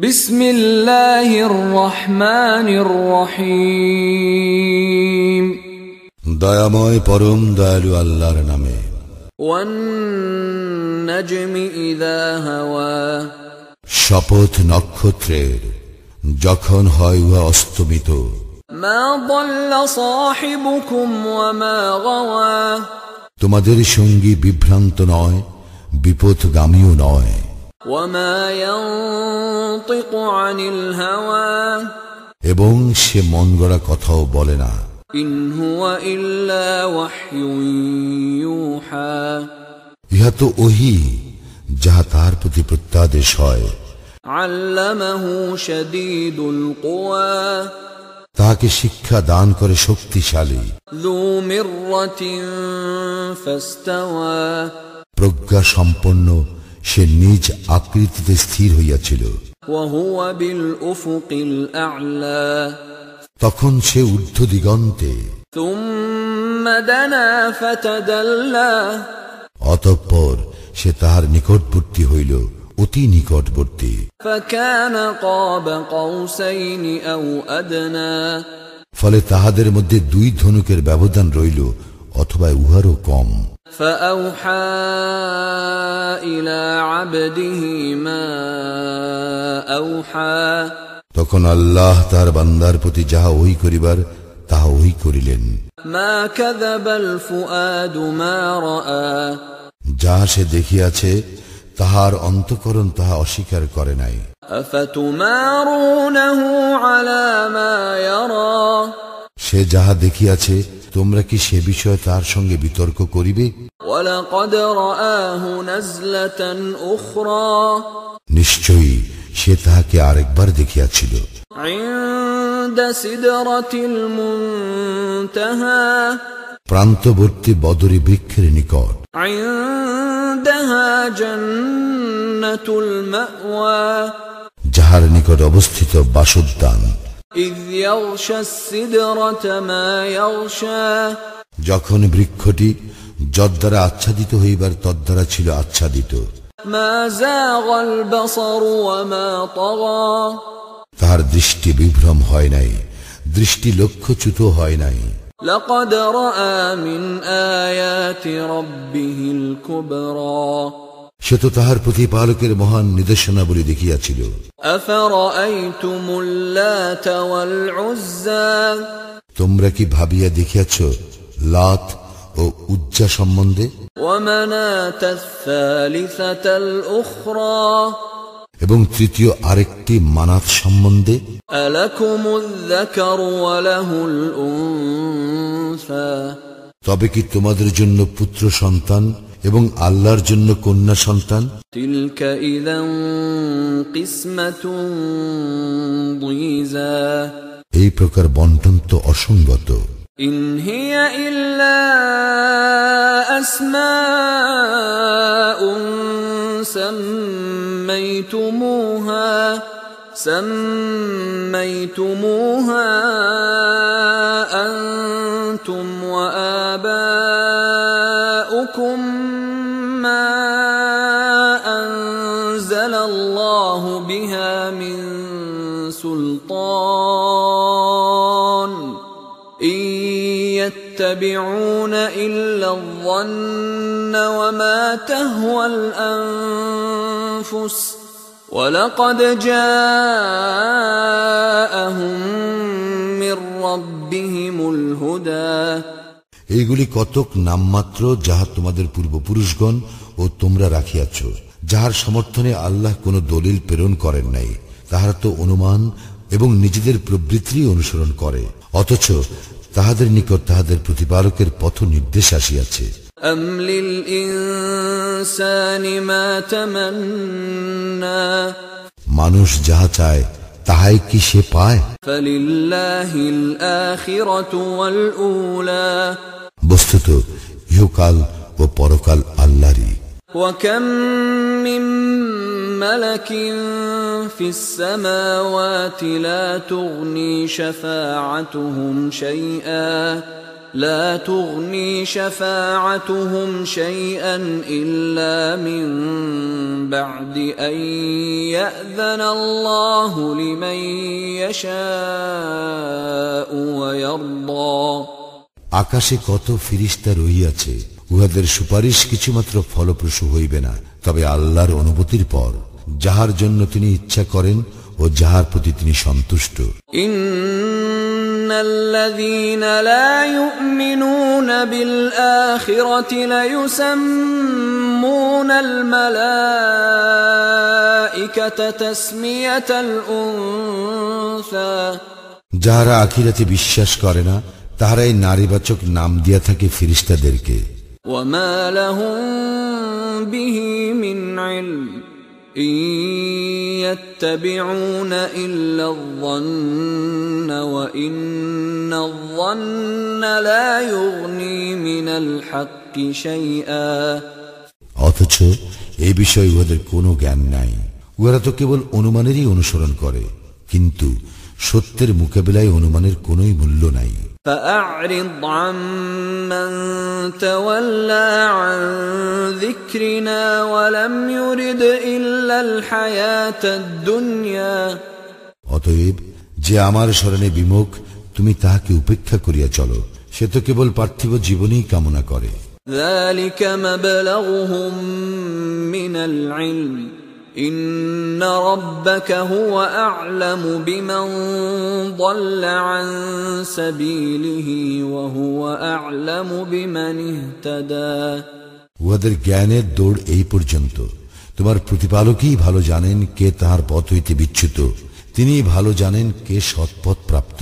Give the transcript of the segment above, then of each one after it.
বিসমিল্লাহির রহমানির রহিম। দয়াময় পরম দয়ালু আল্লাহর নামে। শপথ নক্ষত্রের যখন হয় উহা অস্তমিত। তোমাদের সঙ্গী বিভ্রান্ত নয় বিপথগামীও নয়। এবং সে মন গড়া কথাও বলে না। ইহা তো ওহি যাহা তার প্রতি প্রত্যাদেশ হয়। তাকে শিক্ষা দান করে শক্তিশালী। প্রজ্ঞা সম্পন্ন সে নিজ আকৃতিতে স্থির হইয়াছিল। তখন সে ঊর্ধ্ব দিগন্তে অতঃপর সে তাহার নিকটবর্তী হইল অতি নিকটবর্তী। ফলে তাহাদের মধ্যে দুই ধনুকের ব্যবধান রইল অথবা উহারও কম। فأوحى إلى عبده ما أوحى তখন আল্লাহ তাহার বান্দার প্রতি যাহা ওই করিবার তাহা ওই করিলেন ما كذب الفؤاد ما رأى যাহা সে দেখিয়াছে তাহার অন্তকরণ তাহা অস্বীকার করে নাই أفتمارونه على ما يرى সে যাহা দেখিয়াছে তোমরা কি সে বিষয়ে তার সঙ্গে বিতর্ক করিবে? নিশ্চয়ই সে তাহাকে আরেকবার দেখিয়াছিল। প্রান্তবর্তী বদরী বৃক্ষের নিকট। যাহার নিকট অবস্থিত বাসোদ্যান إذ يغشى السدرة ما يغشى যখন বৃক্ষটি যদ্বারা আচ্ছাদিত হইবার তদ্বারা ছিল আচ্ছাদিত ما زاغ البصر وما طغى তাহার দৃষ্টি বিভ্রম হয় নাই দৃষ্টি লক্ষ্যচ্যুত হয় নাই لقد رأى من آيات ربه الكبرى সে তো তাহার প্রতি পালকের মহান নির্দেশনাবলী দেখিয়াছিল। তোমরা কি ভাবিয়া দেখিয়াছ লাত ও উজ্জা সম্বন্ধে? এবং তৃতীয় আরেকটি মানাত সম্বন্ধে? তবে কি তোমাদের জন্য পুত্র সন্তান এবং আল্লাহর জন্য কন্যা সন্তান تلك إذا قسمة ضيزى এই প্রকার বন্টন তো অসঙ্গত إن هي إلا أسماء سميتموها سميتموها وآباؤكم ما أنزل الله بها من سلطان. إن يتبعون إلا الظن وما تهوى الأنفس. ولقد جاءهم من ربهم الهدى. এইগুলি কতক নামমাত্র যাহা তোমাদের পূর্বপুরুষগণ ও তোমরা রাখিয়াছ যাহার সমর্থনে আল্লাহ কোনো দলিল প্রেরণ করেন নাই তাহারা তো অনুমান এবং নিজেদের প্রবৃত্তি অনুসরণ করে অথচ তাহাদের নিকট তাহাদের প্রতিপালকের পথ নির্দেশ আসিয়াছে أم للإنسان ما تمنى মানুষ যাহা চায় তাহাই কি সে পায় فلله الآخرة والأولى বস্তুত ইহকাল ও পরকাল আল্লাহরই وكم من ملك في السماوات لا تغني شفاعتهم شيئا لا تغني شفاعتهم شيئا إلا من بعد أن يأذن الله لمن يشاء ويرضى আকাশে কত ফিরিস্তা রহিয়াছে উহাদের সুপারিশ কিছুমাত্র ফলপ্রসূ হইবে না তবে আল্লাহর অনুমতির পর যাহার জন্য তিনি ইচ্ছা করেন ও যাহার প্রতি তিনি সন্তুষ্ট إن الذين لا يؤمنون بالآخرة ليسمون الملائكة تسمية الأنثى যাহারা আখিরাতে বিশ্বাস করে না তাহারাই নারীবাচক নাম দিয়া থাকে ফিরিস্তাদেরকে। অথচ এ বিষয়ে উহাদের কোনো জ্ঞান নাই। উহারা তো কেবল অনুমানেরই অনুসরণ করে কিন্তু সত্যের মোকাবিলায় অনুমানের কোনোই মূল্য নাই। فأعرض عمن تولى عن ذكرنا ولم يرد إلا الحياة الدنيا অতএব যে আমার স্মরণে বিমুখ তুমি তাহাকে উপেক্ষা করিয়া চলো সে তো কেবল পার্থিব জীবনেই কামনা করে ذلك مبلغهم من العلم إن ربك هو أعلم بمن ضل عن سبيله وهو أعلم بمن اهتدى উহাদের জ্ঞানের দৌড় এই পর্যন্ত তোমার প্রতিপালকই ভালো জানেন কে তাহার পথ হইতে বিচ্যুত তিনি ভালো জানেন কে সৎপথ প্রাপ্ত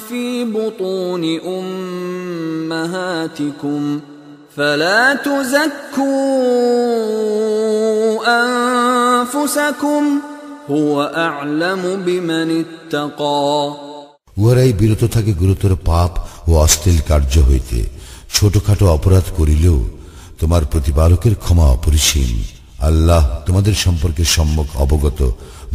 في بطون أمهاتكم فلا تزكوا أنفسكم هو أعلم بمن اتقى উহারাই বিরত থাকে গুরুতর পাপ ও অশ্লীল কার্য হইতে ছোটখাটো অপরাধ করিলেও তোমার প্রতিপালকের ক্ষমা অপরিসীম আল্লাহ তোমাদের সম্পর্কে সম্যক অবগত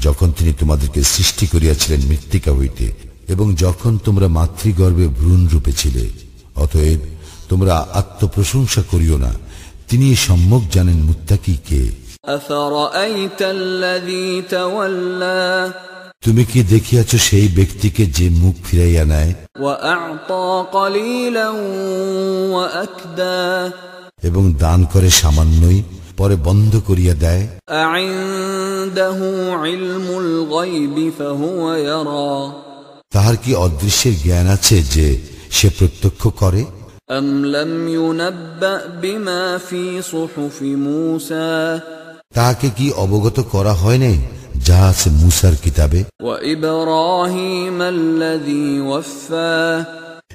যখন তিনি তোমাদেরকে সৃষ্টি করিয়াছিলেন মৃত্তিকা হইতে এবং যখন তোমরা মাতৃগর্ভে ভ্রূণ রূপে ছিলে অতএব তোমরা আত্মপ্রশংসা করিও না। তিনি সম্যক জানেন মুত্তাকি কে। তুমি কি দেখিয়াছ সেই ব্যক্তিকে যে মুখ ফিরাইয়া নেয়? এবং দান করে সামান্যই পরে বন্ধ করিয়া দেয়? তাহার কি অদৃশ্যের জ্ঞান আছে যে সে প্রত্যক্ষ করে? তাহাকে কি অবগত করা হয় নাই যা আছে মুসার কিতাবে?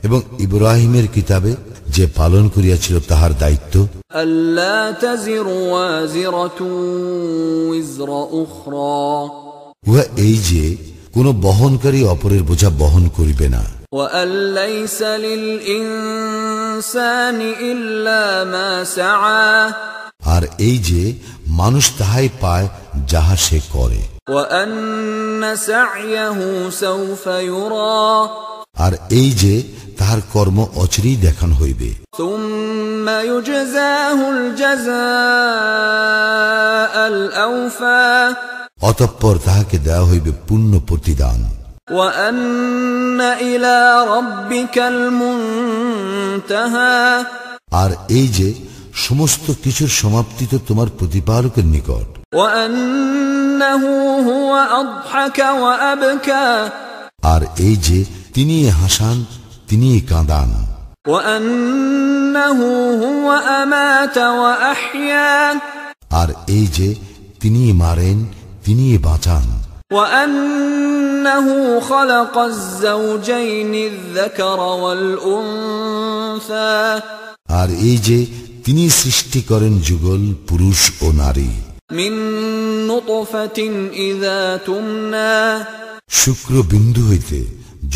এবং ইব্রাহিমের কিতাবে যে পালন করিয়াছিল তাহার দায়িত্ব? উহা এই যে কোনো বহনকারী অপরের বোঝা বহন করিবে না। আর এই যে মানুষ তাহাই পায় যাহা সে করে। আর এই যে তাহার কর্ম অচিরেই দেখান হইবে। তুম অতঃপর তাহাকে দেওয়া হইবে পূর্ণ প্রতিদান। আর এই যে সমস্ত কিছুর সমাপ্তি তো তোমার প্রতিপালকের নিকট। আর এই যে তিনি হাসান তিনি কাঁদান। আর এই যে তিনি মারেন তিনি বাঁচান وأنه خلق الزوجين الذكر والأنثى আর এই যে তিনি সৃষ্টি করেন যুগল পুরুষ ও নারী من نطفة إذا تمنى শুক্র বিন্দু হইতে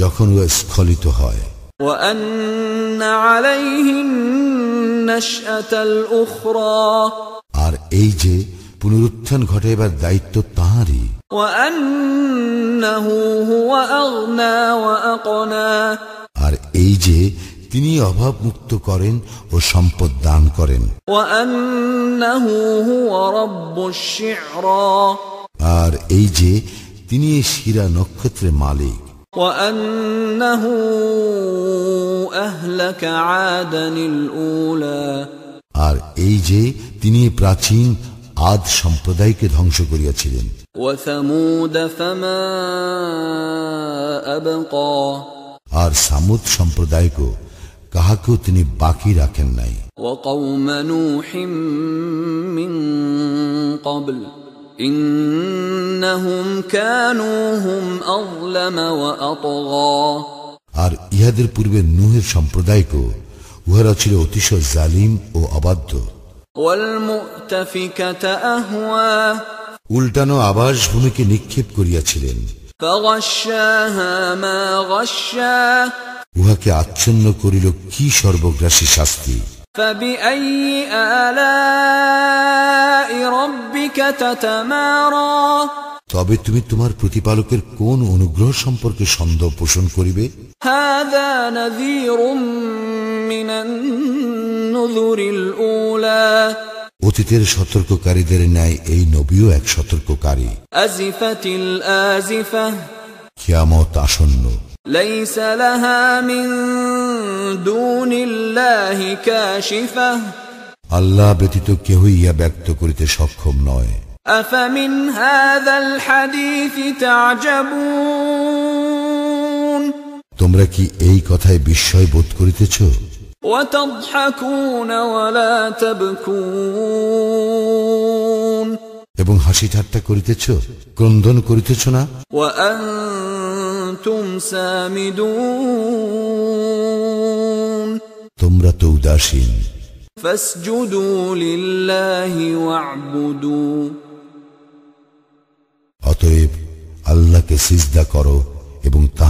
যখন ও স্খলিত হয় وأن عليه النشأة الأخرى আর এই যে পুনরুত্থান ঘটাইবার দায়িত্ব তাঁরই وأنه هو أغنى وأقنى আর এই যে তিনি অভাব মুক্ত করেন ও সম্পদ দান করেন وأنه هو رب الشعرى আর এই যে তিনি এই শিরা নক্ষত্রের মালিক وأنه أهلك عادا الأولى আর এই যে তিনি প্রাচীন আদ সম্প্রদায়কে ধ্বংস করিয়াছিলেন। আর সামুদ সম্প্রদায়কে কাহাকেও তিনি বাকি রাখেন নাই। আর ইহাদের পূর্বে নুহের সম্প্রদায়কে উহারা ছিল অতিশয় জালিম ও অবাধ্য। উল্টানো আবাস ভূমিকে নিক্ষেপ করিয়াছিলেন। উহাকে আচ্ছন্ন করিল কি সর্বগ্রাসী শাস্তি? তবে তুমি তোমার প্রতিপালকের কোন অনুগ্রহ সম্পর্কে সন্দেহ পোষণ করিবে? হাদা نذير من النذر الأولى অতীতের সতর্ককারীদের ন্যায় এই নবীও এক সতর্ককারী أزفت الآزفة খেয়ামত আসন্ন ليس لها من دون الله كاشفة আল্লাহ ব্যতীত কেহই ইয়া ব্যক্ত করিতে সক্ষম নয় أفمن هذا الحديث تعجبون তোমরা কি এই কথায় বিস্ময় বোধ করিতেছ وتضحكون ولا تبكون এবং হাসি ঠাট্টা করিতেছ ক্রন্দন করিতেছ না? তোমরা তো উদাসীন। অতএব আল্লাহকে সিজদা করো এবং তা